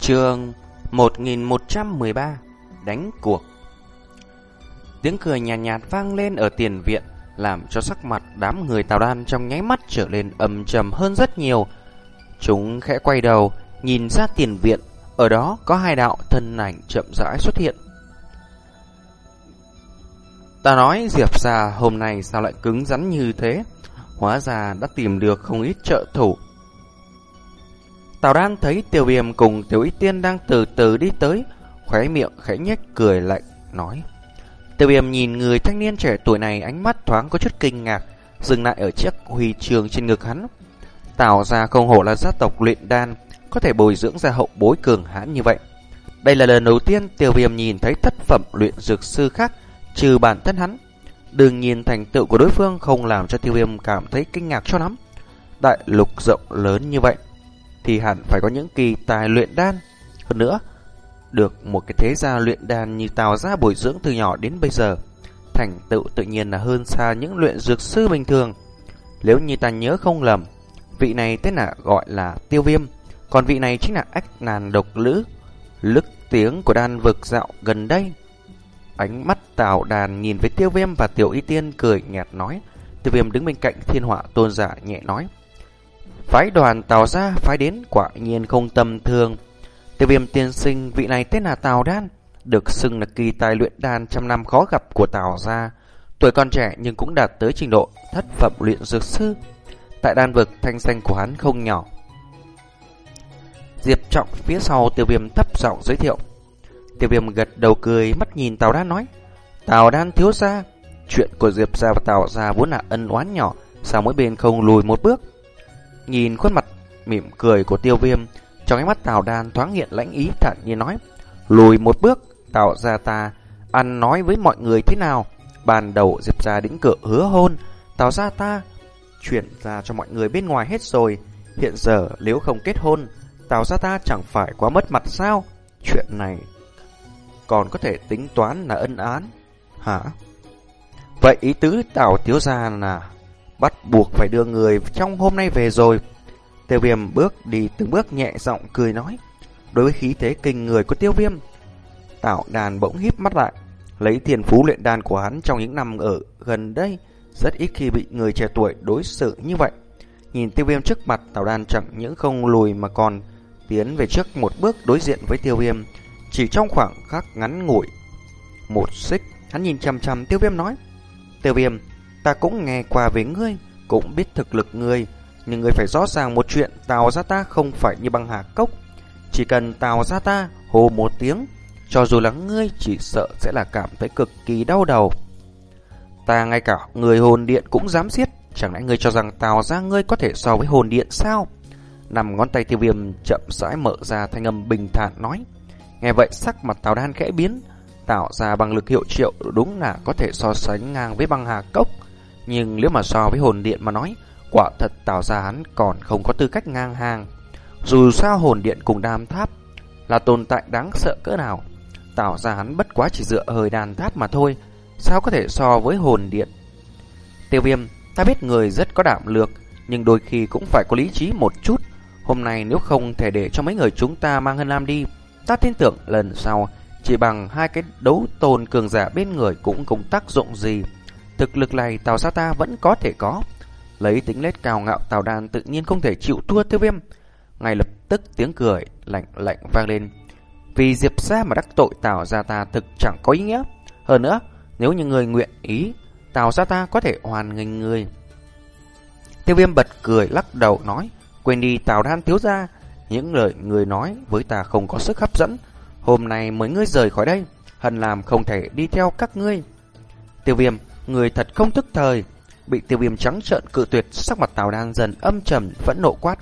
Trường 1113 Đánh cuộc. Tiếng cười nhàn nhạt, nhạt vang lên ở tiền viện Làm cho sắc mặt đám người tào đan trong nháy mắt trở lên âm trầm hơn rất nhiều. Chúng khẽ quay đầu Nhìn ra tiền viện Ở đó có hai đạo thân ảnh chậm rãi xuất hiện. Ta nói Diệp già hôm nay sao lại cứng rắn như thế? Hóa ra đã tìm được không ít trợ thủ. Tào Đan thấy Tiêu Viêm cùng Tiểu Y Tiên đang từ từ đi tới, khóe miệng khẽ nhếch cười lạnh nói: Tiêu Viêm nhìn người thanh niên trẻ tuổi này ánh mắt thoáng có chút kinh ngạc, dừng lại ở chiếc huy chương trên ngực hắn. Tào gia không hổ là gia tộc luyện đan, có thể bồi dưỡng ra hậu bối cường hãn như vậy. Đây là lần đầu tiên Tiêu Viêm nhìn thấy thất phẩm luyện dược sư khác trừ bản thân hắn. đường nhìn thành tựu của đối phương không làm cho Tiêu Viêm cảm thấy kinh ngạc cho lắm. Đại lục rộng lớn như vậy, thì hẳn phải có những kỳ tài luyện đan. Hơn nữa, được một cái thế gia luyện đan như Tào gia bồi dưỡng từ nhỏ đến bây giờ, thành tựu tự nhiên là hơn xa những luyện dược sư bình thường. Nếu như ta nhớ không lầm, vị này tên là gọi là Tiêu Viêm, còn vị này chính là Ách Nàn Độc Lữ, lức tiếng của đan vực dạo gần đây. Ánh mắt Tào Đàn nhìn với Tiêu Viêm và Tiểu Y Tiên cười nhạt nói, Tiêu Viêm đứng bên cạnh Thiên Họa Tôn giả nhẹ nói: Phái đoàn Tào ra phái đến quả nhiên không tầm thường. Tiêu viêm tiên sinh vị này tên là Tào Đan, được xưng là kỳ tài luyện đan trăm năm khó gặp của Tào gia. Tuổi còn trẻ nhưng cũng đạt tới trình độ thất phẩm luyện dược sư. Tại đan vực thanh danh của hắn không nhỏ. Diệp Trọng phía sau tiêu viêm thấp giọng giới thiệu. Tiêu viêm gật đầu cười mắt nhìn Tào Đan nói. Tào Đan thiếu gia, chuyện của Diệp gia và Tào gia vốn là ân oán nhỏ, sao mỗi bên không lùi một bước. Nhìn khuôn mặt mỉm cười của tiêu viêm, trong ánh mắt Tào Đan thoáng hiện lãnh ý thản nhiên nói. Lùi một bước, Tào ra ta, ăn nói với mọi người thế nào? Ban đầu Diệp ra đĩnh cửa hứa hôn, Tào ra ta, chuyển ra cho mọi người bên ngoài hết rồi. Hiện giờ nếu không kết hôn, Tào ra ta chẳng phải quá mất mặt sao? Chuyện này còn có thể tính toán là ân án. Hả? Vậy ý tứ Tào thiếu gia là bắt buộc phải đưa người trong hôm nay về rồi. Tiêu viêm bước đi từng bước nhẹ giọng cười nói. Đối với khí thế kinh người của tiêu viêm, tạo đàn bỗng híp mắt lại, lấy thiền phú luyện đàn của hắn trong những năm ở gần đây, rất ít khi bị người trẻ tuổi đối xử như vậy. Nhìn tiêu viêm trước mặt, tạo đàn chẳng những không lùi mà còn tiến về trước một bước đối diện với tiêu viêm, chỉ trong khoảng khắc ngắn ngủi. Một xích, hắn nhìn chăm chăm tiêu viêm nói. Tiêu viêm, Ta cũng nghe qua về ngươi, cũng biết thực lực ngươi, nhưng ngươi phải rõ ràng một chuyện, Tào gia ta không phải như băng hà cốc. Chỉ cần Tào gia ta hô một tiếng, cho dù là ngươi chỉ sợ sẽ là cảm thấy cực kỳ đau đầu. Ta ngay cả người hồn điện cũng dám giết, chẳng lẽ ngươi cho rằng Tào gia ngươi có thể so với hồn điện sao? Nằm ngón tay tiêu viêm chậm rãi mở ra thanh âm bình thản nói. Nghe vậy sắc mặt Tào đan khẽ biến, tạo ra bằng lực hiệu triệu đúng là có thể so sánh ngang với băng hà cốc. Nhưng nếu mà so với hồn điện mà nói, quả thật Tào ra hắn còn không có tư cách ngang hàng. Dù sao hồn điện cùng đam tháp là tồn tại đáng sợ cỡ nào, Tào ra hắn bất quá chỉ dựa hơi đàn tháp mà thôi, sao có thể so với hồn điện. Tiêu viêm, ta biết người rất có đảm lược, nhưng đôi khi cũng phải có lý trí một chút. Hôm nay nếu không thể để cho mấy người chúng ta mang Hân Lam đi, ta tin tưởng lần sau chỉ bằng hai cái đấu tồn cường giả bên người cũng không tác dụng gì. Thực lực này Tào Gia ta vẫn có thể có. Lấy tính lết cao ngạo Tào Đan tự nhiên không thể chịu thua tiêu viêm. Ngay lập tức tiếng cười lạnh lạnh vang lên. Vì Diệp ra mà đắc tội Tào Gia ta thực chẳng có ý nghĩa. Hơn nữa, nếu như người nguyện ý, Tào Gia ta có thể hoàn nghênh người. Tiêu viêm bật cười lắc đầu nói, quên đi Tào Đan thiếu ra. Những lời người nói với ta không có sức hấp dẫn. Hôm nay mới ngươi rời khỏi đây, hận làm không thể đi theo các ngươi. Tiêu viêm người thật không thức thời. Bị tiêu viêm trắng trợn cự tuyệt, sắc mặt Tào Đan dần âm trầm, vẫn nộ quát.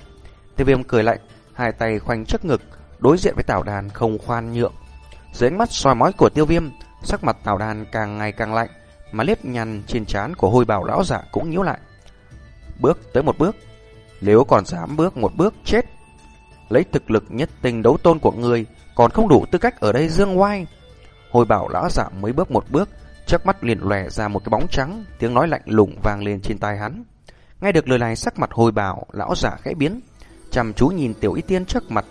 Tiêu viêm cười lạnh, hai tay khoanh trước ngực, đối diện với Tào Đan không khoan nhượng. Dưới ánh mắt soi mói của tiêu viêm, sắc mặt Tào Đan càng ngày càng lạnh, mà liếp nhăn trên trán của hôi bảo lão giả cũng nhíu lại. Bước tới một bước, nếu còn dám bước một bước chết. Lấy thực lực nhất tình đấu tôn của người, còn không đủ tư cách ở đây dương oai. Hồi bảo lão giả mới bước một bước, Trước mắt liền lòe ra một cái bóng trắng, tiếng nói lạnh lùng vang lên trên tai hắn. Nghe được lời này sắc mặt hồi bảo, lão giả khẽ biến, chăm chú nhìn tiểu y tiên trước mặt,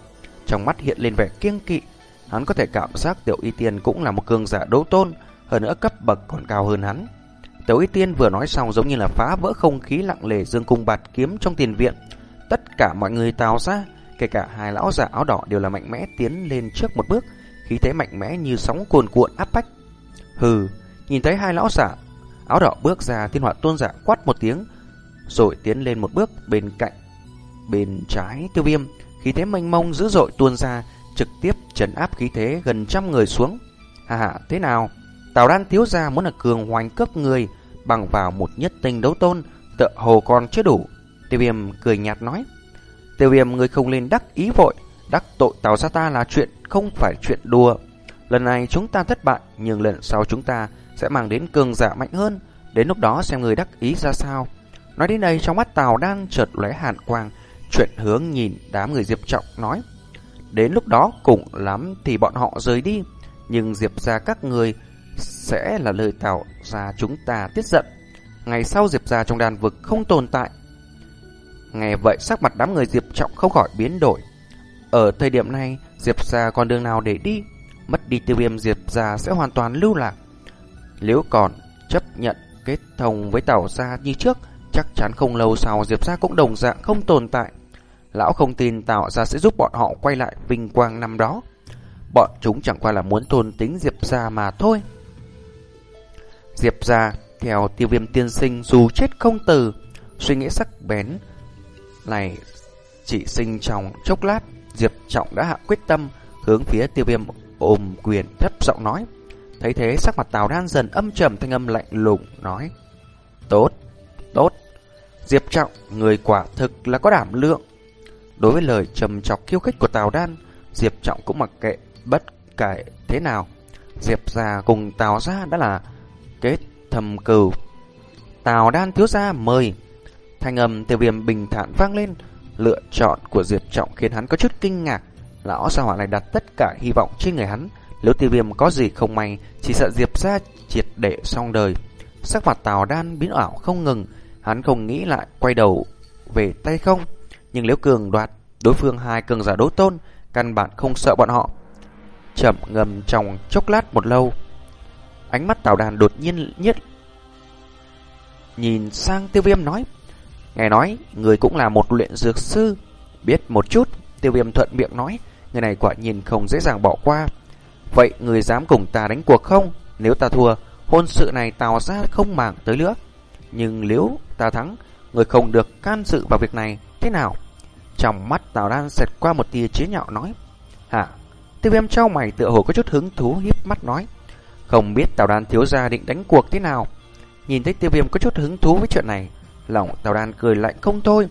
trong mắt hiện lên vẻ kiêng kỵ. Hắn có thể cảm giác Tiểu Y Tiên cũng là một cường giả đấu tôn, hơn nữa cấp bậc còn cao hơn hắn. Tiểu Y Tiên vừa nói xong giống như là phá vỡ không khí lặng lề dương cung bạt kiếm trong tiền viện. Tất cả mọi người tào ra, kể cả hai lão giả áo đỏ đều là mạnh mẽ tiến lên trước một bước, khí thế mạnh mẽ như sóng cuồn cuộn áp bách. Hừ, nhìn thấy hai lão giả áo đỏ bước ra, thiên họa tôn giả quát một tiếng, rồi tiến lên một bước bên cạnh bên trái tiêu viêm, khí thế mênh mông dữ dội tuôn ra, trực tiếp trấn áp khí thế gần trăm người xuống. Hà hà, thế nào? Tào đan thiếu gia muốn là cường hoành cướp người bằng vào một nhất tinh đấu tôn, Tợ hồ còn chưa đủ. Tiêu viêm cười nhạt nói. Tiêu viêm người không lên đắc ý vội, đắc tội tào gia ta là chuyện không phải chuyện đùa. Lần này chúng ta thất bại, nhưng lần sau chúng ta sẽ mang đến cường giả mạnh hơn. Đến lúc đó xem người đắc ý ra sao. Nói đến đây trong mắt Tào đang chợt lóe hàn quang, chuyện hướng nhìn đám người Diệp Trọng nói. Đến lúc đó cũng lắm thì bọn họ rời đi, nhưng Diệp ra các người sẽ là lời Tào ra chúng ta tiết giận. Ngày sau Diệp ra trong đàn vực không tồn tại. Nghe vậy sắc mặt đám người Diệp Trọng không khỏi biến đổi. Ở thời điểm này, Diệp ra còn đường nào để đi? Mất đi tiêu viêm Diệp ra sẽ hoàn toàn lưu lạc. Nếu còn chấp nhận kết thông với tàu Gia như trước, chắc chắn không lâu sau Diệp Gia cũng đồng dạng không tồn tại. Lão không tin Tào Gia sẽ giúp bọn họ quay lại vinh quang năm đó. Bọn chúng chẳng qua là muốn thôn tính Diệp Gia mà thôi. Diệp Gia theo tiêu viêm tiên sinh dù chết không từ, suy nghĩ sắc bén này chỉ sinh trong chốc lát, Diệp Trọng đã hạ quyết tâm hướng phía tiêu viêm ôm quyền thấp giọng nói. Thấy thế sắc mặt Tào Đan dần âm trầm thanh âm lạnh lùng nói. Tốt, tốt. Diệp Trọng, người quả thực là có đảm lượng. Đối với lời trầm chọc khiêu khích của Tào Đan, Diệp Trọng cũng mặc kệ bất kể thế nào. Diệp gia cùng Tào gia đã là kết thầm cừu. Tào Đan thiếu gia mời. Thanh âm tiêu viêm bình thản vang lên, lựa chọn của Diệp Trọng khiến hắn có chút kinh ngạc. Lão sao hỏa này đặt tất cả hy vọng trên người hắn, nếu tiêu viêm có gì không may, chỉ sợ Diệp gia triệt để xong đời. Sắc mặt Tào Đan biến ảo không ngừng, hắn không nghĩ lại quay đầu về tay không. Nhưng nếu cường đoạt đối phương hai cường giả đối tôn, căn bản không sợ bọn họ. Chậm ngầm trong chốc lát một lâu, ánh mắt Tào Đan đột nhiên nhất nhìn sang Tiêu Viêm nói: "Nghe nói người cũng là một luyện dược sư, biết một chút." Tiêu Viêm thuận miệng nói: "Người này quả nhìn không dễ dàng bỏ qua." Vậy người dám cùng ta đánh cuộc không? Nếu ta thua, hôn sự này tào ra không màng tới nữa. Nhưng nếu ta thắng, người không được can dự vào việc này, thế nào? Trong mắt Tào Đan xẹt qua một tia chế nhạo nói. Hả? Tiêu viêm trao mày tựa hồ có chút hứng thú hiếp mắt nói. Không biết Tào Đan thiếu gia định đánh cuộc thế nào? Nhìn thấy tiêu viêm có chút hứng thú với chuyện này, lòng Tào Đan cười lạnh không thôi.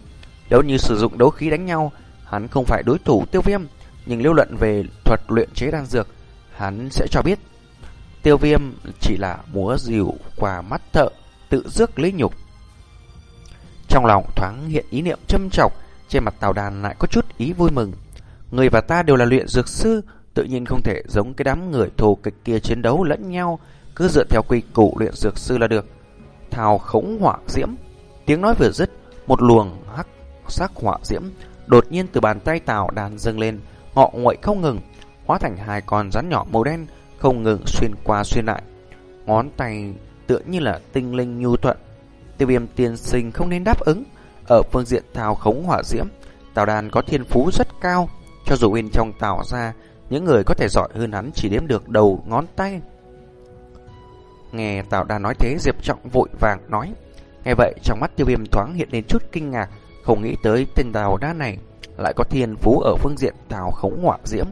Nếu như sử dụng đấu khí đánh nhau, hắn không phải đối thủ tiêu viêm. Nhưng lưu luận về thuật luyện chế đan dược, hắn sẽ cho biết tiêu viêm chỉ là múa dịu qua mắt thợ, tự rước lấy nhục. Trong lòng thoáng hiện ý niệm châm chọc, trên mặt tàu đàn lại có chút ý vui mừng. Người và ta đều là luyện dược sư, tự nhiên không thể giống cái đám người thù kịch kia chiến đấu lẫn nhau, cứ dựa theo quy củ luyện dược sư là được. Thào khống hỏa diễm, tiếng nói vừa dứt, một luồng hắc sắc hỏa diễm đột nhiên từ bàn tay tàu đàn dâng lên, ngọ nguậy không ngừng, hóa thành hai con rắn nhỏ màu đen không ngừng xuyên qua xuyên lại. Ngón tay tựa như là tinh linh nhu thuận. Tiêu viêm tiên sinh không nên đáp ứng. Ở phương diện thao khống hỏa diễm, Tào Đàn có thiên phú rất cao. Cho dù bên trong Tào ra, những người có thể giỏi hơn hắn chỉ đếm được đầu ngón tay. Nghe Tào Đàn nói thế, Diệp Trọng vội vàng nói. Nghe vậy, trong mắt tiêu viêm thoáng hiện lên chút kinh ngạc, không nghĩ tới tên Tào Đa này lại có thiên phú ở phương diện Tào khống hỏa diễm.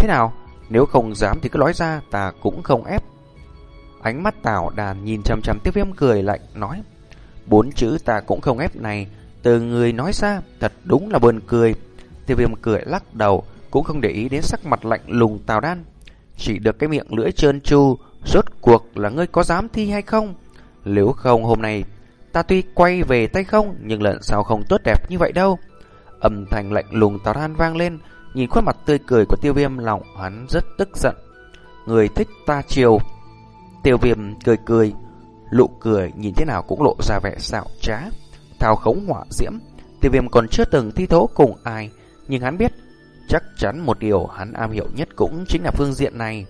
Thế nào? Nếu không dám thì cứ nói ra, ta cũng không ép. Ánh mắt Tào Đàn nhìn chăm chăm Tiêu Viêm cười lạnh nói: "Bốn chữ ta cũng không ép này, từ người nói ra, thật đúng là buồn cười." Tiêu Viêm cười lắc đầu, cũng không để ý đến sắc mặt lạnh lùng Tào Đan, chỉ được cái miệng lưỡi trơn tru, rốt cuộc là ngươi có dám thi hay không? Nếu không hôm nay ta tuy quay về tay không, nhưng lần sau không tốt đẹp như vậy đâu. Âm thanh lạnh lùng Tào Đan vang lên, Nhìn khuôn mặt tươi cười của tiêu viêm lòng hắn rất tức giận. Người thích ta chiều. Tiêu viêm cười cười, lụ cười nhìn thế nào cũng lộ ra vẻ xạo trá. Thao khống hỏa diễm, tiêu viêm còn chưa từng thi thố cùng ai, nhưng hắn biết chắc chắn một điều hắn am hiểu nhất cũng chính là phương diện này.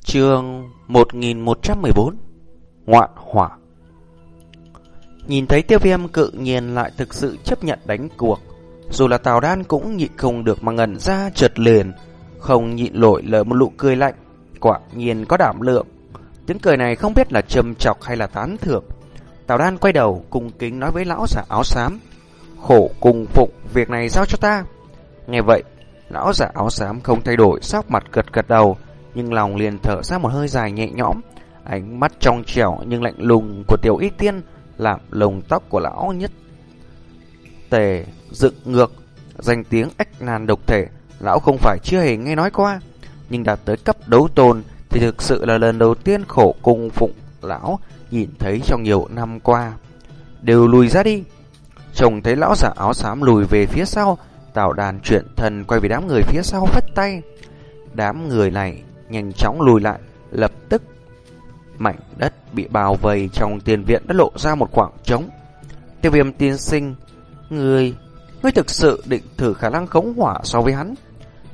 Chương 1114 Ngoạn hỏa Nhìn thấy tiêu viêm cự nhiên lại thực sự chấp nhận đánh cuộc. Dù là Tào Đan cũng nhịn không được mà ngẩn ra trượt liền. Không nhịn nổi lỡ một nụ cười lạnh, Quả nhiên có đảm lượng. Tiếng cười này không biết là trầm chọc hay là tán thưởng. Tào Đan quay đầu cung kính nói với lão giả áo xám, Khổ cùng phục việc này giao cho ta. Nghe vậy, Lão giả áo xám không thay đổi, sắc mặt gật gật đầu, Nhưng lòng liền thở ra một hơi dài nhẹ nhõm. Ánh mắt trong trẻo nhưng lạnh lùng của tiểu y tiên làm lồng tóc của lão nhất. Tề dựng ngược, Danh tiếng ách nan độc thể, Lão không phải chưa hề nghe nói qua, Nhưng đạt tới cấp đấu tôn Thì thực sự là lần đầu tiên khổ cung phụng Lão nhìn thấy trong nhiều năm qua. Đều lùi ra đi. Chồng thấy lão giả áo xám lùi về phía sau Tào đàn chuyển thần quay về đám người phía sau phất tay. Đám người này nhanh chóng lùi lại, Lập tức Mảnh đất bị bao vây trong tiền viện đã lộ ra một khoảng trống. Tiêu viêm tiên sinh, Người người thực sự định thử khả năng khống hỏa so với hắn.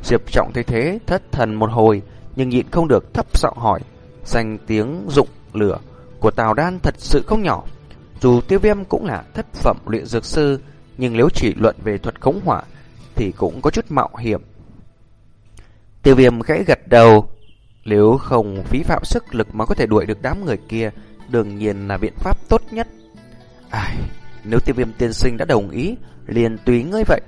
Diệp trọng thấy thế, thất thần một hồi, Nhưng nhịn không được thấp giọng hỏi, Danh tiếng dụng lửa của Tào Đan thật sự không nhỏ. Dù tiêu viêm cũng là thất phẩm luyện dược sư, Nhưng nếu chỉ luận về thuật khống hỏa Thì cũng có chút mạo hiểm. Tiêu viêm khẽ gật đầu nếu không phí phạm sức lực mà có thể đuổi được đám người kia Đương nhiên là biện pháp tốt nhất. Ai, Nếu tiêu viêm tiên sinh đã đồng ý Liền tùy ngươi vậy.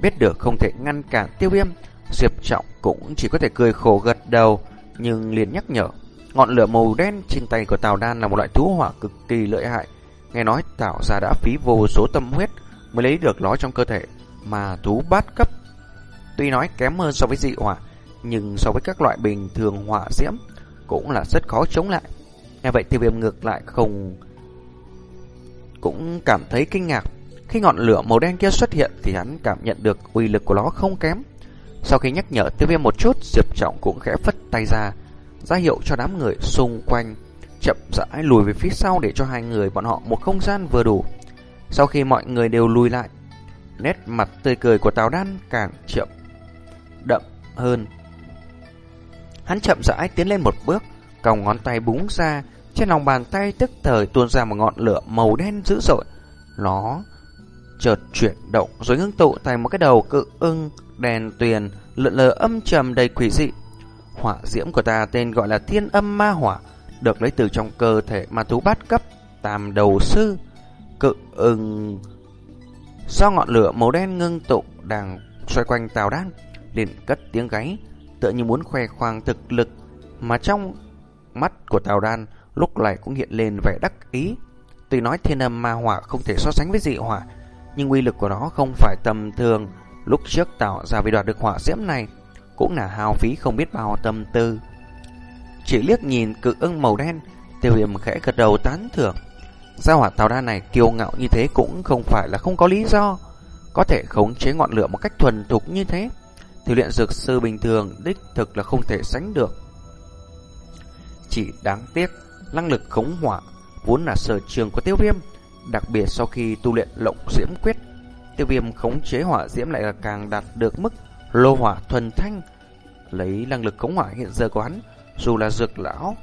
Biết được không thể ngăn cản tiêu viêm Diệp Trọng cũng chỉ có thể cười khổ gật đầu Nhưng liền nhắc nhở Ngọn lửa màu đen trên tay của Tào Đan là một loại thú hỏa cực kỳ lợi hại. Nghe nói Tào gia đã phí vô số tâm huyết Mới lấy được nó trong cơ thể Mà thú bát cấp. Tuy nói kém hơn so với dị hỏa nhưng so với các loại bình thường hỏa diễm Cũng là rất khó chống lại Nghe vậy tiêu viêm ngược lại không Cũng cảm thấy kinh ngạc Khi ngọn lửa màu đen kia xuất hiện Thì hắn cảm nhận được uy lực của nó không kém Sau khi nhắc nhở tiêu viêm một chút Diệp Trọng cũng khẽ phất tay ra ra hiệu cho đám người xung quanh chậm rãi lùi về phía sau để cho hai người bọn họ một không gian vừa đủ. Sau khi mọi người đều lùi lại, nét mặt tươi cười của Tào Đan càng chậm đậm hơn. Hắn chậm rãi tiến lên một bước, còng ngón tay búng ra, trên lòng bàn tay tức thời tuôn ra một ngọn lửa màu đen dữ dội. Nó chợt chuyển động rồi ngưng tụ thành một cái đầu cự ưng đèn tuyền lượn lờ âm trầm đầy quỷ dị. Hỏa diễm của ta tên gọi là thiên âm ma hỏa, được lấy từ trong cơ thể ma thú bát cấp, tam đầu sư, cự ưng. Do ngọn lửa màu đen ngưng tụ đang xoay quanh tàu đan, liền cất tiếng gáy, tựa như muốn khoe khoang thực lực, mà trong mắt của Tào đan lúc này cũng hiện lên vẻ đắc ý. Tuy nói thiên âm ma hỏa không thể so sánh với dị hỏa, nhưng uy lực của nó không phải tầm thường. Lúc trước tạo ra vì đoạt được hỏa diễm này, cũng là hao phí không biết bao tâm tư. Chỉ liếc nhìn cự ưng màu đen, tiêu viêm khẽ gật đầu tán thưởng. Gia hỏa tàu đa này kiêu ngạo như thế cũng không phải là không có lý do. Có thể khống chế ngọn lửa một cách thuần thục như thế, thì luyện dược sư bình thường đích thực là không thể sánh được. Chỉ đáng tiếc, năng lực khống hỏa vốn là sở trường của tiêu viêm, đặc biệt sau khi tu luyện lộng diễm quyết. Tiêu viêm khống chế hỏa diễm lại là càng đạt được mức lô hỏa thuần thanh lấy năng lực khống hỏa hiện giờ của hắn dù là dược lão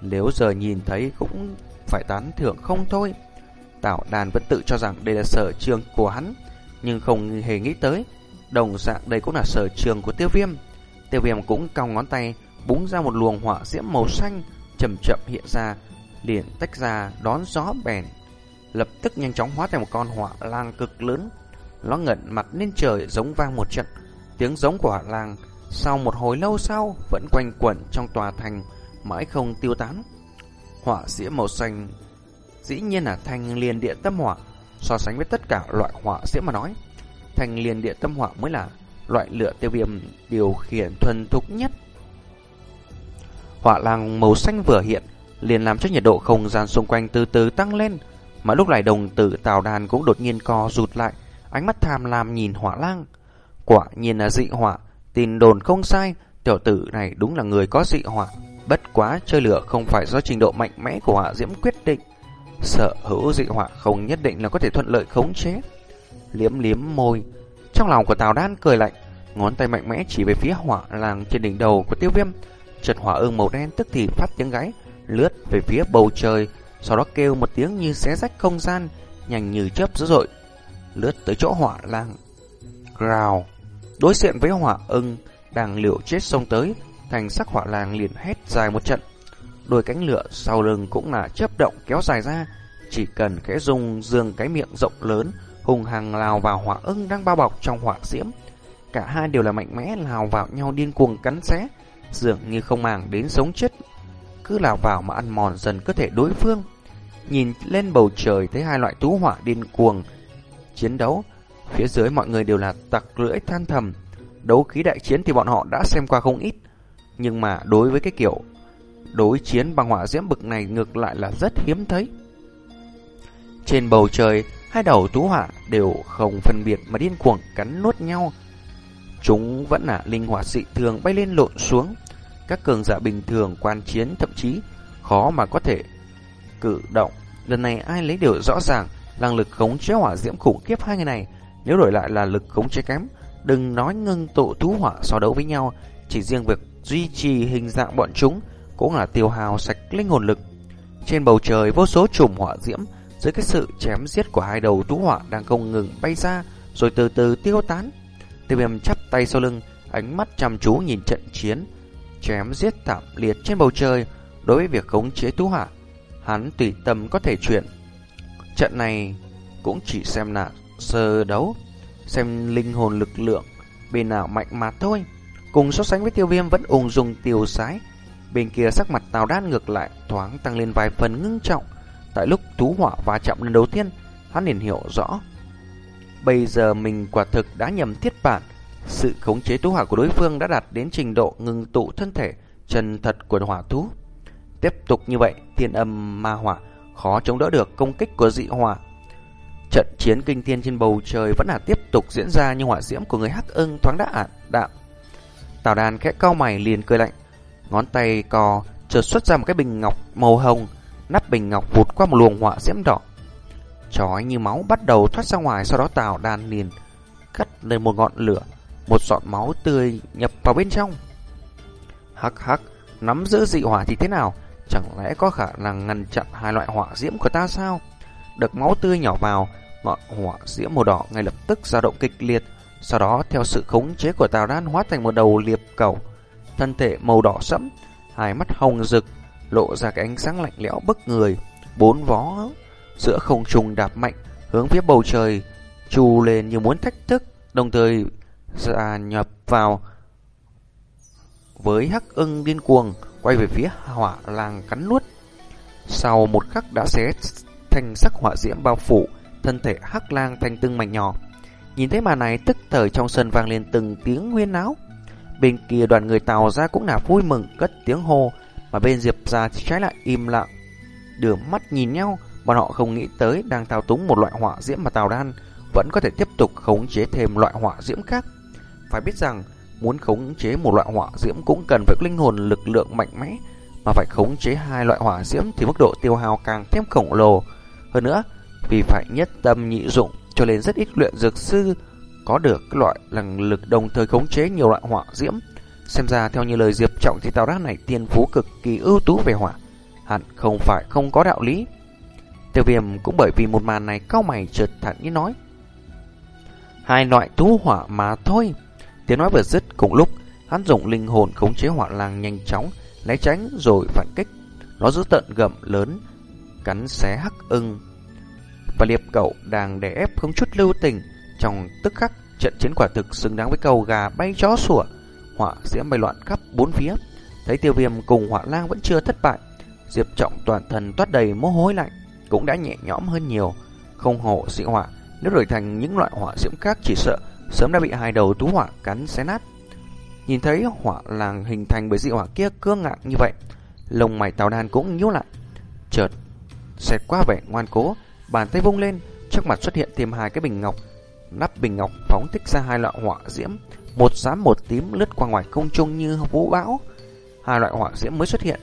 nếu giờ nhìn thấy cũng phải tán thưởng không thôi tảo đàn vẫn tự cho rằng đây là sở trường của hắn nhưng không hề nghĩ tới đồng dạng đây cũng là sở trường của tiêu viêm tiêu viêm cũng cong ngón tay búng ra một luồng hỏa diễm màu xanh chậm chậm hiện ra liền tách ra đón gió bèn lập tức nhanh chóng hóa thành một con hỏa lang cực lớn nó ngẩn mặt lên trời giống vang một trận Tiếng giống của hỏa lang sau một hồi lâu sau vẫn quanh quẩn trong tòa thành mãi không tiêu tán. Hỏa diễm màu xanh dĩ nhiên là thanh liền địa tâm hỏa. So sánh với tất cả loại hỏa diễm mà nói, thành liền địa tâm hỏa mới là loại lửa tiêu viêm điều khiển thuần thục nhất. Hỏa lang màu xanh vừa hiện liền làm cho nhiệt độ không gian xung quanh từ từ tăng lên, mà lúc này đồng tử Tào Đàn cũng đột nhiên co rụt lại, ánh mắt tham lam nhìn hỏa lang. Quả nhiên là dị hỏa, tin đồn không sai, tiểu tử này đúng là người có dị hỏa. Bất quá chơi lửa không phải do trình độ mạnh mẽ của hỏa diễm quyết định. Sợ hữu dị họa không nhất định là có thể thuận lợi khống chế. Liếm liếm môi, trong lòng của Tào Đan cười lạnh, ngón tay mạnh mẽ chỉ về phía hỏa làng trên đỉnh đầu của tiêu viêm. Chợt hỏa ương màu đen tức thì phát tiếng gáy, lướt về phía bầu trời, sau đó kêu một tiếng như xé rách không gian, nhanh như chớp dữ dội, lướt tới chỗ hỏa làng rào đối diện với hỏa ưng đang liệu chết xông tới, thành sắc hỏa làng liền hét dài một trận. Đôi cánh lửa sau lưng cũng là chớp động kéo dài ra, chỉ cần khẽ dùng dương cái miệng rộng lớn, hùng hằng lao vào hỏa ưng đang bao bọc trong hỏa diễm. Cả hai đều là mạnh mẽ lao vào nhau điên cuồng cắn xé, dường như không màng đến sống chết, cứ lao vào mà ăn mòn dần cơ thể đối phương. Nhìn lên bầu trời thấy hai loại tú hỏa điên cuồng chiến đấu, phía dưới mọi người đều là tặc lưỡi than thầm. Đấu khí đại chiến thì bọn họ đã xem qua không ít, nhưng mà đối với cái kiểu đối chiến bằng hỏa diễm bực này ngược lại là rất hiếm thấy. Trên bầu trời, hai đầu tú hỏa đều không phân biệt mà điên cuồng cắn nuốt nhau. Chúng vẫn là linh hỏa dị thường bay lên lộn xuống. Các cường giả bình thường quan chiến thậm chí khó mà có thể cử động. Lần này ai lấy điều rõ ràng, năng lực khống chế hỏa diễm khủng khiếp hai người này, nếu đổi lại là lực khống chế kém, đừng nói ngưng tụ tú hỏa so đấu với nhau, chỉ riêng việc duy trì hình dạng bọn chúng cũng là tiêu hào sạch linh hồn lực. Trên bầu trời vô số chùm hỏa diễm dưới cái sự chém giết của hai đầu tú hỏa đang không ngừng bay ra rồi từ từ tiêu tán. Tiêu viêm chắp tay sau lưng, ánh mắt chăm chú nhìn trận chiến, chém giết thảm liệt trên bầu trời đối với việc khống chế tú hỏa. Hắn tùy tâm có thể chuyển. Trận này cũng chỉ xem là sơ đấu, xem linh hồn lực lượng bên nào mạnh mà thôi. Cùng so sánh với tiêu viêm vẫn ung dung tiêu sái, Bên kia sắc mặt Tào Đan ngược lại thoáng tăng lên vài phần ngưng trọng. Tại lúc tú hỏa va chạm lần đầu tiên, hắn liền hiểu rõ. Bây giờ mình quả thực đã nhầm thiết bản. Sự khống chế tú hỏa của đối phương đã đạt đến trình độ ngừng tụ thân thể chân thật của hỏa thú. Tiếp tục như vậy, thiên âm ma hỏa khó chống đỡ được công kích của dị hỏa. Trận chiến kinh thiên trên bầu trời vẫn là tiếp tục diễn ra như hỏa diễm của người hắc ưng thoáng đã ản đạm. Tào đàn khẽ cau mày liền cười lạnh. Ngón tay cò chợt xuất ra một cái bình ngọc màu hồng, nắp bình ngọc vụt qua một luồng hỏa diễm đỏ. Chói như máu bắt đầu thoát ra ngoài, sau đó Tào Đan liền cắt lên một ngọn lửa, một giọt máu tươi nhập vào bên trong. Hắc hắc, nắm giữ dị hỏa thì thế nào? Chẳng lẽ có khả năng ngăn chặn hai loại hỏa diễm của ta sao? Được máu tươi nhỏ vào, ngọn hỏa diễm màu đỏ ngay lập tức dao động kịch liệt, sau đó theo sự khống chế của Tào Đan hóa thành một đầu liệp cầu thân thể màu đỏ sẫm, hai mắt hồng rực, lộ ra cái ánh sáng lạnh lẽo bức người, bốn vó giữa không trung đạp mạnh hướng phía bầu trời trù lên như muốn thách thức, đồng thời gia nhập vào với hắc ưng điên cuồng quay về phía hỏa làng cắn nuốt. Sau một khắc đã xé thành sắc hỏa diễm bao phủ thân thể hắc lang thành từng mảnh nhỏ. Nhìn thấy màn này tức thời trong sân vang lên từng tiếng huyên náo. Bên kia đoàn người tàu ra cũng là vui mừng cất tiếng hô, mà bên Diệp ra trái lại im lặng. Đưa mắt nhìn nhau, bọn họ không nghĩ tới đang thao túng một loại hỏa diễm mà Tào Đan vẫn có thể tiếp tục khống chế thêm loại hỏa diễm khác. Phải biết rằng, muốn khống chế một loại hỏa diễm cũng cần phải linh hồn lực lượng mạnh mẽ, mà phải khống chế hai loại hỏa diễm thì mức độ tiêu hao càng thêm khổng lồ. Hơn nữa, vì phải nhất tâm nhị dụng cho nên rất ít luyện dược sư có được loại năng lực đồng thời khống chế nhiều loại hỏa diễm. Xem ra theo như lời Diệp Trọng thì tàu đá này tiên phú cực kỳ ưu tú về hỏa, hẳn không phải không có đạo lý. Tiêu viêm cũng bởi vì một màn này cao mày trượt thẳng như nói. Hai loại tú hỏa mà thôi. Tiếng nói vừa dứt cùng lúc, hắn dùng linh hồn khống chế hỏa làng nhanh chóng, né tránh rồi phản kích. Nó giữ tận gầm lớn, cắn xé hắc ưng. Và liệp cậu đang đè ép không chút lưu tình, trong tức khắc, trận chiến quả thực xứng đáng với cầu gà bay chó sủa, hỏa diễm bay loạn khắp bốn phía. Thấy tiêu viêm cùng hỏa lang vẫn chưa thất bại, Diệp Trọng toàn thân toát đầy mồ hôi lạnh, cũng đã nhẹ nhõm hơn nhiều. Không hổ dị hỏa, nếu đổi thành những loại hỏa diễm khác chỉ sợ sớm đã bị hai đầu tú hỏa cắn xé nát. Nhìn thấy hỏa làng hình thành bởi dị hỏa kia cương ngạc như vậy, lông mày tào đan cũng nhíu lại. Chợt, xẹt qua vẻ ngoan cố, bàn tay vung lên, trước mặt xuất hiện thêm hai cái bình ngọc Nắp bình ngọc phóng thích ra hai loại hỏa diễm, một xám một tím lướt qua ngoài không trung như vũ bão. Hai loại hỏa diễm mới xuất hiện,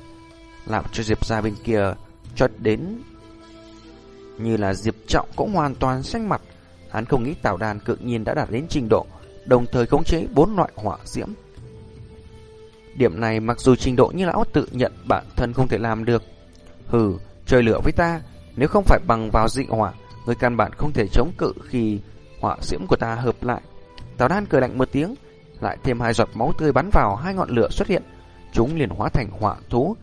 làm cho Diệp ra bên kia cho đến như là Diệp Trọng cũng hoàn toàn xanh mặt. Hắn không nghĩ Tào Đan cự nhiên đã đạt đến trình độ, đồng thời khống chế bốn loại hỏa diễm. Điểm này mặc dù trình độ như lão tự nhận bản thân không thể làm được. Hừ, chơi lửa với ta, nếu không phải bằng vào dị hỏa, người căn bản không thể chống cự khi hỏa diễm của ta hợp lại. Tào Đan cười lạnh một tiếng, lại thêm hai giọt máu tươi bắn vào hai ngọn lửa xuất hiện, chúng liền hóa thành hỏa thú,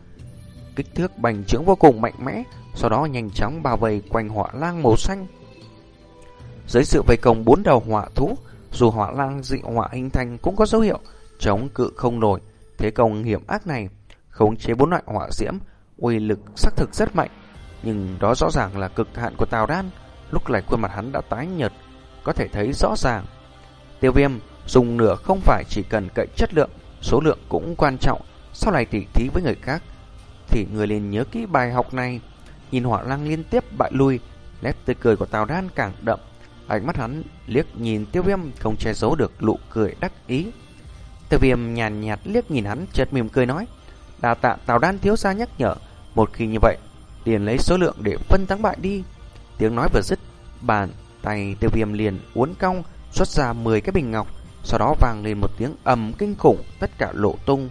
kích thước bành trướng vô cùng mạnh mẽ, sau đó nhanh chóng bao vây quanh hỏa lang màu xanh. Dưới sự vây công bốn đầu hỏa thú, dù hỏa lang dị hỏa hình thành cũng có dấu hiệu chống cự không nổi thế công hiểm ác này, khống chế bốn loại hỏa diễm, uy lực xác thực rất mạnh, nhưng đó rõ ràng là cực hạn của Tào Đan. Lúc này khuôn mặt hắn đã tái nhợt, có thể thấy rõ ràng. Tiêu Viêm dùng nửa không phải chỉ cần cậy chất lượng, số lượng cũng quan trọng. Sau này tỉ thí với người khác, thì người liền nhớ kỹ bài học này. Nhìn hỏa lăng liên tiếp bại lui, nét tươi cười của Tào Đan càng đậm. Ánh mắt hắn liếc nhìn tiêu viêm không che giấu được nụ cười đắc ý. Tiêu viêm nhàn nhạt liếc nhìn hắn chợt mỉm cười nói. Đà tạ Tào Đan thiếu gia nhắc nhở. Một khi như vậy, liền lấy số lượng để phân thắng bại đi. Tiếng nói vừa dứt, bàn tay tiêu viêm liền uốn cong xuất ra 10 cái bình ngọc. Sau đó vang lên một tiếng ầm kinh khủng, tất cả lộ tung.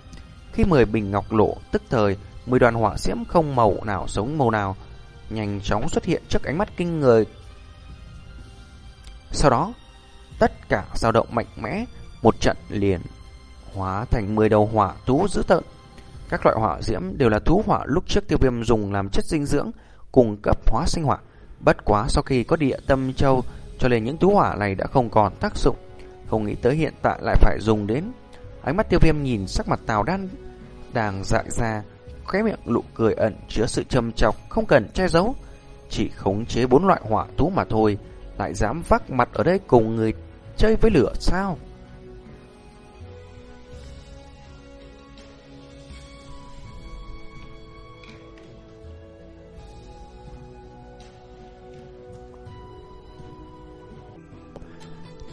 Khi 10 bình ngọc lộ, tức thời 10 đoàn hỏa diễm không màu nào sống màu nào nhanh chóng xuất hiện trước ánh mắt kinh người. Sau đó, tất cả dao động mạnh mẽ, một trận liền hóa thành 10 đầu hỏa thú dữ tợn. Các loại hỏa diễm đều là thú hỏa lúc trước tiêu viêm dùng làm chất dinh dưỡng, cung cấp hóa sinh hỏa. Bất quá sau khi có địa tâm châu, cho nên những thú hỏa này đã không còn tác dụng. Không nghĩ tới hiện tại lại phải dùng đến. Ánh mắt tiêu viêm nhìn sắc mặt tào đan đang dại ra, khóe miệng nụ cười ẩn chứa sự trầm trọng không cần che giấu, chỉ khống chế bốn loại hỏa thú mà thôi, lại dám vác mặt ở đây cùng người chơi với lửa sao?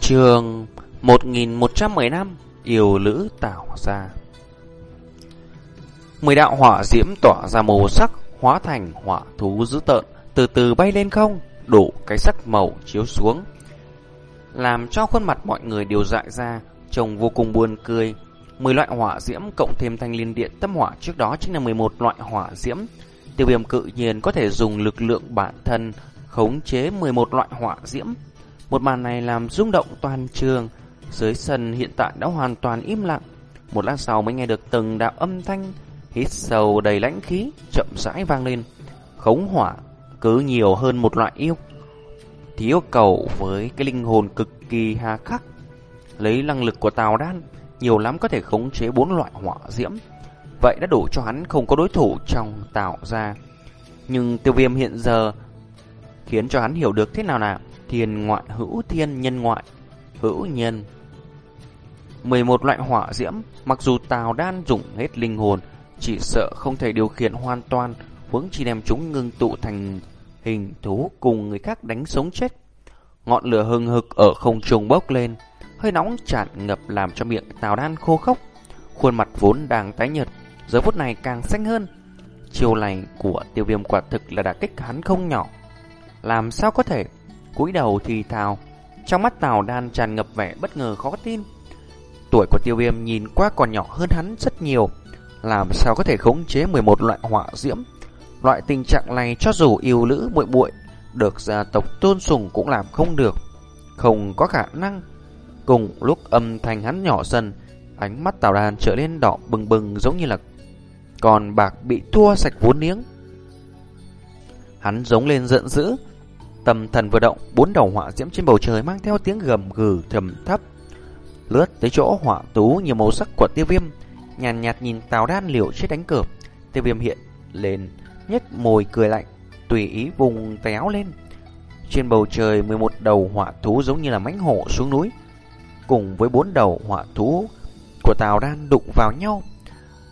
Trường 1115 Yêu Lữ Tảo Ra Mười đạo hỏa diễm tỏa ra màu sắc, hóa thành hỏa thú dữ tợn, từ từ bay lên không, đổ cái sắc màu chiếu xuống. Làm cho khuôn mặt mọi người đều dại ra, trông vô cùng buồn cười. Mười loại hỏa diễm cộng thêm thanh liên điện tâm hỏa trước đó chính là 11 loại hỏa diễm. Tiêu viêm cự nhiên có thể dùng lực lượng bản thân khống chế 11 loại hỏa diễm. Một màn này làm rung động toàn trường, dưới sân hiện tại đã hoàn toàn im lặng. Một lát sau mới nghe được từng đạo âm thanh hít sâu đầy lãnh khí, chậm rãi vang lên. Khống hỏa cứ nhiều hơn một loại yêu. Thì yêu cầu với cái linh hồn cực kỳ hà khắc. Lấy năng lực của Tào Đan, nhiều lắm có thể khống chế bốn loại hỏa diễm. Vậy đã đủ cho hắn không có đối thủ trong tạo ra. Nhưng tiêu viêm hiện giờ khiến cho hắn hiểu được thế nào là thiên ngoại hữu thiên nhân ngoại hữu nhân. 11 loại hỏa diễm, mặc dù Tào Đan dùng hết linh hồn, chỉ sợ không thể điều khiển hoàn toàn, huống chi đem chúng ngưng tụ thành hình thú cùng người khác đánh sống chết. Ngọn lửa hừng hực ở không trung bốc lên, hơi nóng tràn ngập làm cho miệng Tào Đan khô khốc. Khuôn mặt vốn đang tái nhợt, giờ phút này càng xanh hơn. Chiều này của tiêu viêm quả thực là đã kích hắn không nhỏ. Làm sao có thể? Cúi đầu thì thào. Trong mắt Tào Đan tràn ngập vẻ bất ngờ khó tin. Tuổi của tiêu viêm nhìn qua còn nhỏ hơn hắn rất nhiều làm sao có thể khống chế 11 loại hỏa diễm. Loại tình trạng này cho dù yêu lữ muội muội được gia tộc tôn sùng cũng làm không được, không có khả năng. Cùng lúc âm thanh hắn nhỏ dần, ánh mắt Tào đan trở lên đỏ bừng bừng giống như là còn bạc bị thua sạch vốn liếng. Hắn giống lên giận dữ, tâm thần vừa động, bốn đầu hỏa diễm trên bầu trời mang theo tiếng gầm gừ trầm thấp, lướt tới chỗ hỏa tú nhiều màu sắc của tiêu viêm nhàn nhạt, nhìn Tào Đan liều chết đánh cược. Tiêu viêm hiện lên, nhếch môi cười lạnh, tùy ý vùng tay áo lên. Trên bầu trời 11 đầu họa thú giống như là mãnh hổ xuống núi, cùng với bốn đầu họa thú của Tào Đan đụng vào nhau.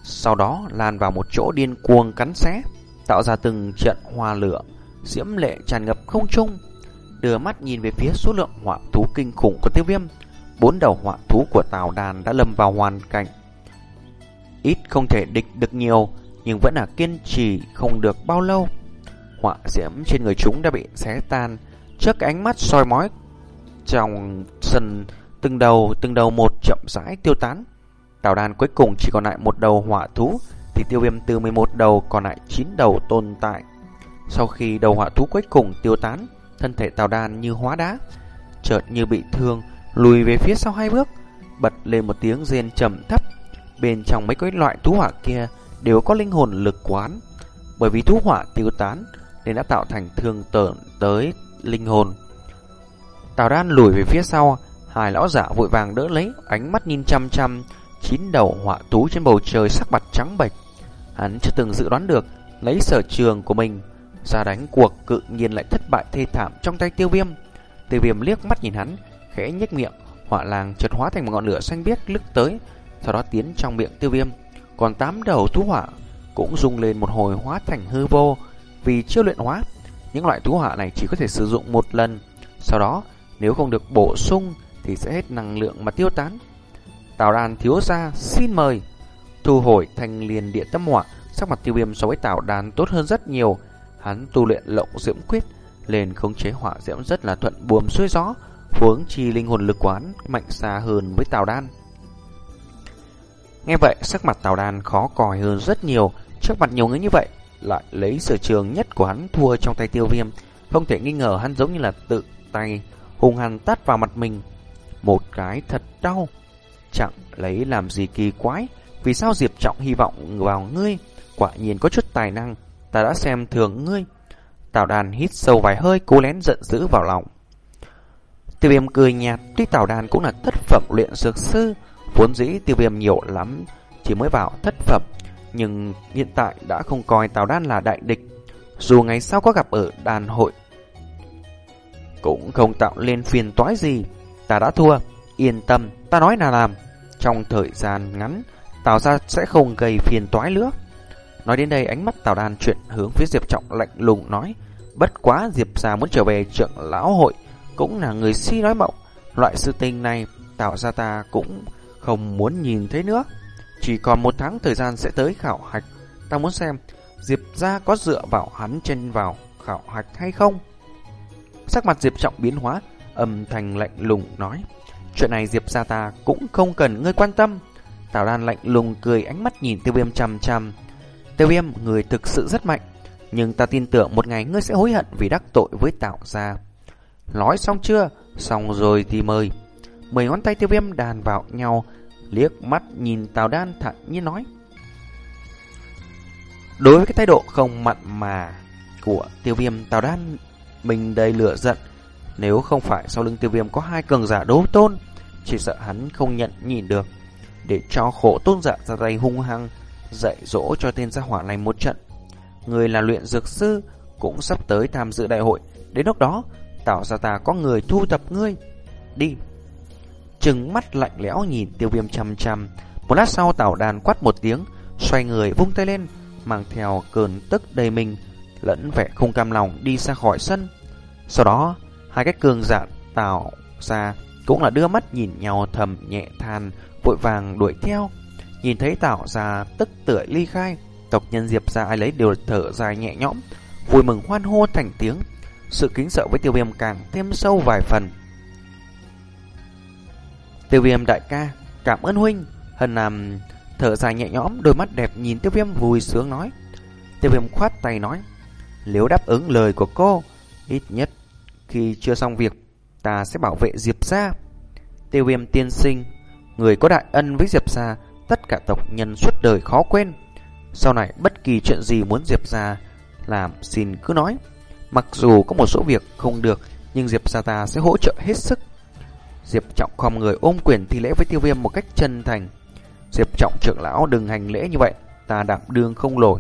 Sau đó lan vào một chỗ điên cuồng cắn xé, tạo ra từng trận hoa lửa, diễm lệ tràn ngập không trung. Đưa mắt nhìn về phía số lượng họa thú kinh khủng của tiêu viêm, bốn đầu họa thú của Tào Đan đã lâm vào hoàn cảnh Ít không thể địch được nhiều, nhưng vẫn là kiên trì không được bao lâu. họa diễm trên người chúng đã bị xé tan trước cái ánh mắt soi mói trong sân từng đầu từng đầu một chậm rãi tiêu tán. Tào đàn cuối cùng chỉ còn lại một đầu hỏa thú thì tiêu viêm từ 11 đầu còn lại 9 đầu tồn tại. Sau khi đầu hỏa thú cuối cùng tiêu tán, thân thể tào đan như hóa đá, chợt như bị thương, lùi về phía sau hai bước, bật lên một tiếng rên trầm thấp. Bên trong mấy cái loại thú hỏa kia đều có linh hồn lực quán, bởi vì thú hỏa tiêu tán nên đã tạo thành thương tổn tới linh hồn. Tào đan lùi về phía sau, hai lão giả vội vàng đỡ lấy, ánh mắt nhìn chăm chăm chín đầu họa thú trên bầu trời sắc mặt trắng bệch. Hắn chưa từng dự đoán được lấy sở trường của mình ra đánh cuộc cự nhiên lại thất bại thê thảm trong tay tiêu viêm. Tiêu viêm liếc mắt nhìn hắn, khẽ nhếch miệng, hỏa làng chợt hóa thành một ngọn lửa xanh biếc lức tới, sau đó tiến trong miệng tiêu viêm. Còn tám đầu thú hỏa cũng rung lên một hồi hóa thành hư vô, vì chưa luyện hóa. Những loại thú hỏa này chỉ có thể sử dụng một lần, sau đó nếu không được bổ sung thì sẽ hết năng lượng mà tiêu tán. Tào đàn thiếu gia xin mời. Thu hồi thành liền địa tâm hỏa, sắc mặt tiêu viêm so với tào đàn tốt hơn rất nhiều. Hắn tu luyện lộng diễm quyết, lên khống chế hỏa diễm rất là thuận buồm xuôi gió, huống chi linh hồn lực quán mạnh xa hơn với tào đan. Nghe vậy, sắc mặt tào đan khó còi hơn rất nhiều, trước mặt nhiều người như vậy, lại lấy sở trường nhất của hắn thua trong tay tiêu viêm. Không thể nghi ngờ hắn giống như là tự tay hùng hằn tát vào mặt mình. Một cái thật đau. Chẳng lấy làm gì kỳ quái. Vì sao Diệp Trọng hy vọng vào ngươi? Quả nhiên có chút tài năng. Ta đã xem thường ngươi. Tào đàn hít sâu vài hơi cố lén giận dữ vào lòng. Tiêu viêm cười nhạt. Tuy tào đàn cũng là thất phẩm luyện dược sư. Vốn dĩ tiêu viêm nhiều lắm. Chỉ mới vào thất phẩm. Nhưng hiện tại đã không coi tào đan là đại địch. Dù ngày sau có gặp ở đàn hội cũng không tạo lên phiền toái gì. Ta đã thua, yên tâm, ta nói là làm. Trong thời gian ngắn, Tào ra sẽ không gây phiền toái nữa. Nói đến đây ánh mắt Tào Đan chuyển hướng phía Diệp Trọng lạnh lùng nói. Bất quá Diệp gia muốn trở về trưởng lão hội, cũng là người si nói mộng. Loại sự tình này, Tào gia ta cũng không muốn nhìn thấy nữa. Chỉ còn một tháng thời gian sẽ tới khảo hạch. Ta muốn xem Diệp gia có dựa vào hắn chân vào khảo hạch hay không. Sắc mặt Diệp Trọng biến hóa, âm thanh lạnh lùng nói. Chuyện này Diệp gia ta cũng không cần ngươi quan tâm. Tào Đan lạnh lùng cười ánh mắt nhìn tiêu viêm chằm chằm. Tiêu viêm, người thực sự rất mạnh. Nhưng ta tin tưởng một ngày ngươi sẽ hối hận vì đắc tội với tạo gia. Nói xong chưa? Xong rồi thì mời. Mười ngón tay tiêu viêm đàn vào nhau, liếc mắt nhìn Tào Đan thẳng như nói. Đối với cái thái độ không mặn mà của tiêu viêm Tào Đan mình đầy lửa giận. Nếu không phải sau lưng tiêu viêm có hai cường giả đấu tôn, chỉ sợ hắn không nhận nhìn được. Để cho khổ tôn giả ra tay hung hăng, dạy dỗ cho tên gia hỏa này một trận. Người là luyện dược sư, cũng sắp tới tham dự đại hội. Đến lúc đó, tạo ra ta có người thu thập ngươi. Đi. Trừng mắt lạnh lẽo nhìn tiêu viêm chăm chăm. Một lát sau tảo đàn quát một tiếng, xoay người vung tay lên, mang theo cơn tức đầy mình, lẫn vẻ không cam lòng đi ra khỏi sân. Sau đó, hai cái cường giả Tào ra cũng là đưa mắt nhìn nhau thầm nhẹ than, vội vàng đuổi theo. Nhìn thấy tạo ra tức tưởi ly khai, tộc nhân Diệp ra ai lấy đều thở dài nhẹ nhõm, vui mừng hoan hô thành tiếng. Sự kính sợ với tiêu viêm càng thêm sâu vài phần. Tiêu viêm đại ca, cảm ơn huynh. Hân Nam thở dài nhẹ nhõm, đôi mắt đẹp nhìn tiêu viêm vui sướng nói. Tiêu viêm khoát tay nói. Nếu đáp ứng lời của cô, ít nhất khi chưa xong việc, ta sẽ bảo vệ Diệp gia. Tiêu viêm tiên sinh, người có đại ân với Diệp gia, tất cả tộc nhân suốt đời khó quên. Sau này bất kỳ chuyện gì muốn Diệp gia làm xin cứ nói. Mặc dù có một số việc không được, nhưng Diệp gia ta sẽ hỗ trợ hết sức. Diệp Trọng khom người ôm quyền thi lễ với tiêu viêm một cách chân thành. Diệp Trọng trưởng lão đừng hành lễ như vậy, ta đảm đương không nổi.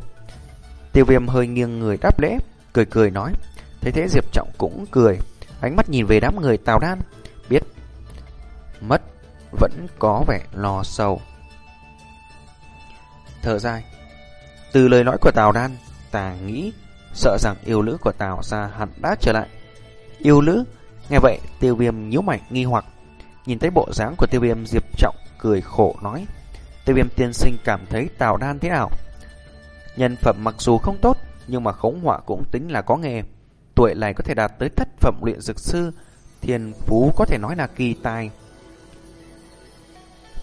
Tiêu viêm hơi nghiêng người đáp lễ, cười cười nói. Thấy thế Diệp Trọng cũng cười, ánh mắt nhìn về đám người Tào Đan, biết mất vẫn có vẻ lo sầu. Thở dài, từ lời nói của Tào Đan, ta nghĩ sợ rằng yêu nữ của Tào ra hẳn đã trở lại. Yêu nữ, nghe vậy tiêu viêm nhíu mày nghi hoặc, nhìn thấy bộ dáng của tiêu viêm Diệp Trọng cười khổ nói. Tiêu viêm tiên sinh cảm thấy Tào Đan thế nào? Nhân phẩm mặc dù không tốt, nhưng mà khống họa cũng tính là có nghề. Tuổi này có thể đạt tới thất phẩm luyện dược sư, thiên phú có thể nói là kỳ tài.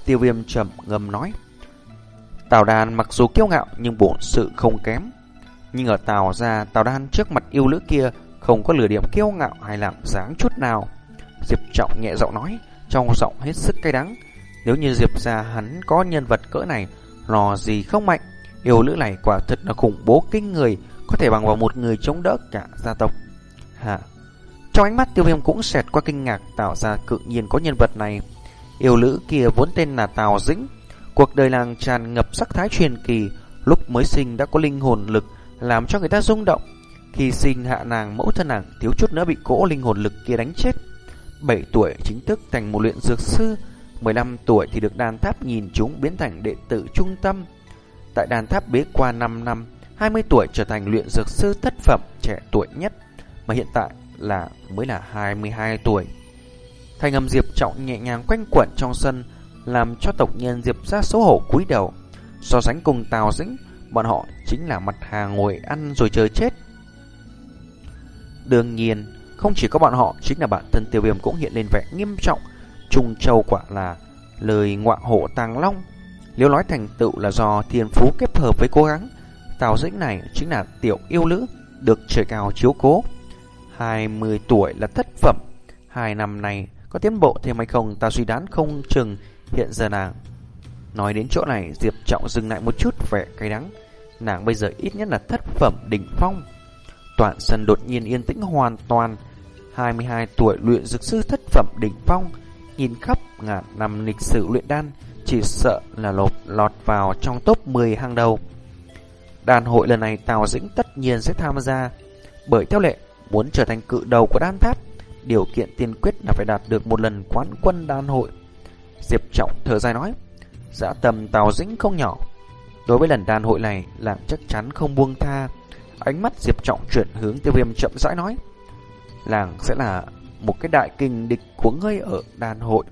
Tiêu viêm trầm ngầm nói. Tào đàn mặc dù kiêu ngạo nhưng bổn sự không kém. Nhưng ở Tào ra, Tào đan trước mặt yêu nữ kia không có lửa điểm kiêu ngạo hay làm dáng chút nào. Diệp Trọng nhẹ giọng nói, trong giọng hết sức cay đắng. Nếu như Diệp ra hắn có nhân vật cỡ này, lò gì không mạnh. Yêu nữ này quả thật là khủng bố kinh người, có thể bằng vào một người chống đỡ cả gia tộc. Hả? Trong ánh mắt tiêu viêm cũng xẹt qua kinh ngạc tạo ra cự nhiên có nhân vật này. Yêu nữ kia vốn tên là Tào Dĩnh. Cuộc đời nàng tràn ngập sắc thái truyền kỳ, lúc mới sinh đã có linh hồn lực làm cho người ta rung động. Khi sinh hạ nàng mẫu thân nàng thiếu chút nữa bị cỗ linh hồn lực kia đánh chết. 7 tuổi chính thức thành một luyện dược sư, 15 tuổi thì được đàn tháp nhìn chúng biến thành đệ tử trung tâm. Tại đàn tháp bế qua 5 năm, 20 tuổi trở thành luyện dược sư thất phẩm trẻ tuổi nhất, mà hiện tại là mới là 22 tuổi. Thanh âm Diệp Trọng nhẹ nhàng quanh quẩn trong sân, làm cho tộc nhân Diệp ra xấu hổ cúi đầu. So sánh cùng Tào Dĩnh, bọn họ chính là mặt hàng ngồi ăn rồi chờ chết. Đương nhiên, không chỉ có bọn họ, chính là bản thân tiêu viêm cũng hiện lên vẻ nghiêm trọng. Trung Châu quả là lời ngọa hộ tàng long. Nếu nói thành tựu là do thiên phú kết hợp với cố gắng, Tào Dĩnh này chính là tiểu yêu nữ, được trời cao chiếu cố. 20 tuổi là thất phẩm, hai năm này có tiến bộ thêm hay không ta suy đoán không chừng hiện giờ nàng. Nói đến chỗ này, Diệp Trọng dừng lại một chút vẻ cay đắng. Nàng bây giờ ít nhất là thất phẩm đỉnh phong. Toàn sân đột nhiên yên tĩnh hoàn toàn. 22 tuổi luyện dược sư thất phẩm đỉnh phong, nhìn khắp ngàn năm lịch sử luyện đan, chỉ sợ là lột lọt vào trong top 10 hàng đầu. Đàn hội lần này Tào Dĩnh tất nhiên sẽ tham gia, bởi theo lệ, muốn trở thành cự đầu của đan tháp, điều kiện tiên quyết là phải đạt được một lần quán quân đan hội. Diệp Trọng thở dài nói, dã tầm Tào Dĩnh không nhỏ, đối với lần đan hội này làm chắc chắn không buông tha. Ánh mắt Diệp Trọng chuyển hướng tiêu viêm chậm rãi nói, làng sẽ là một cái đại kinh địch của ngươi ở đan hội.